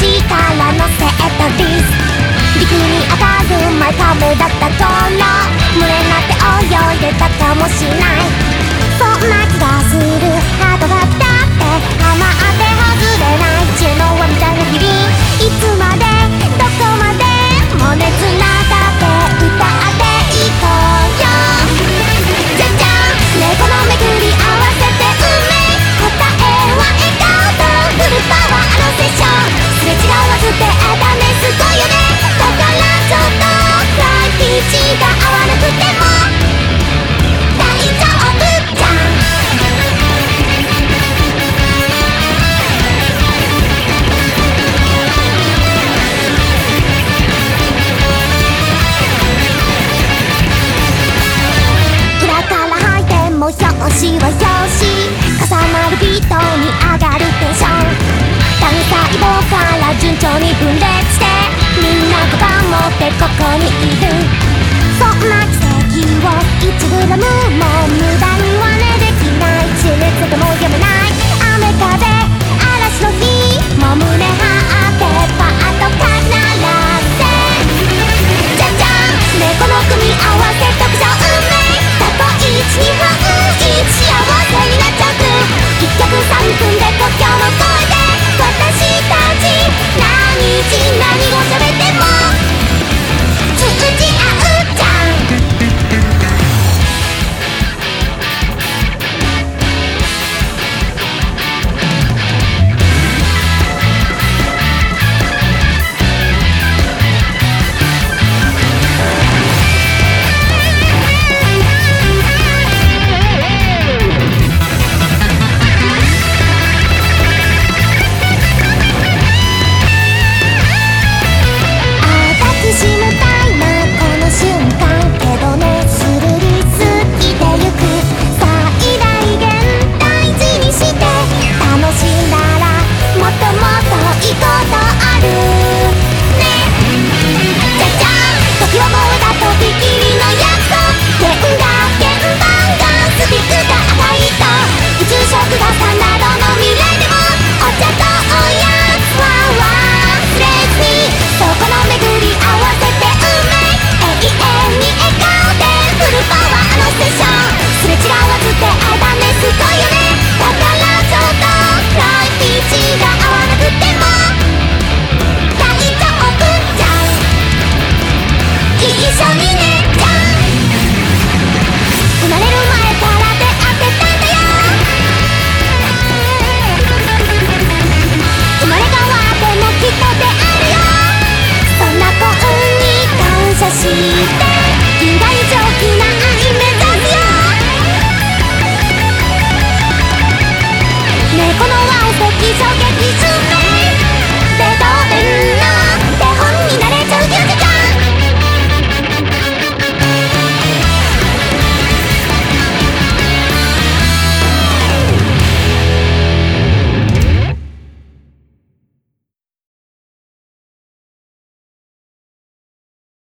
力のせいとリス陸に当たる前ためだった頃群れなって泳いでたかもしない。そんな調子はよしな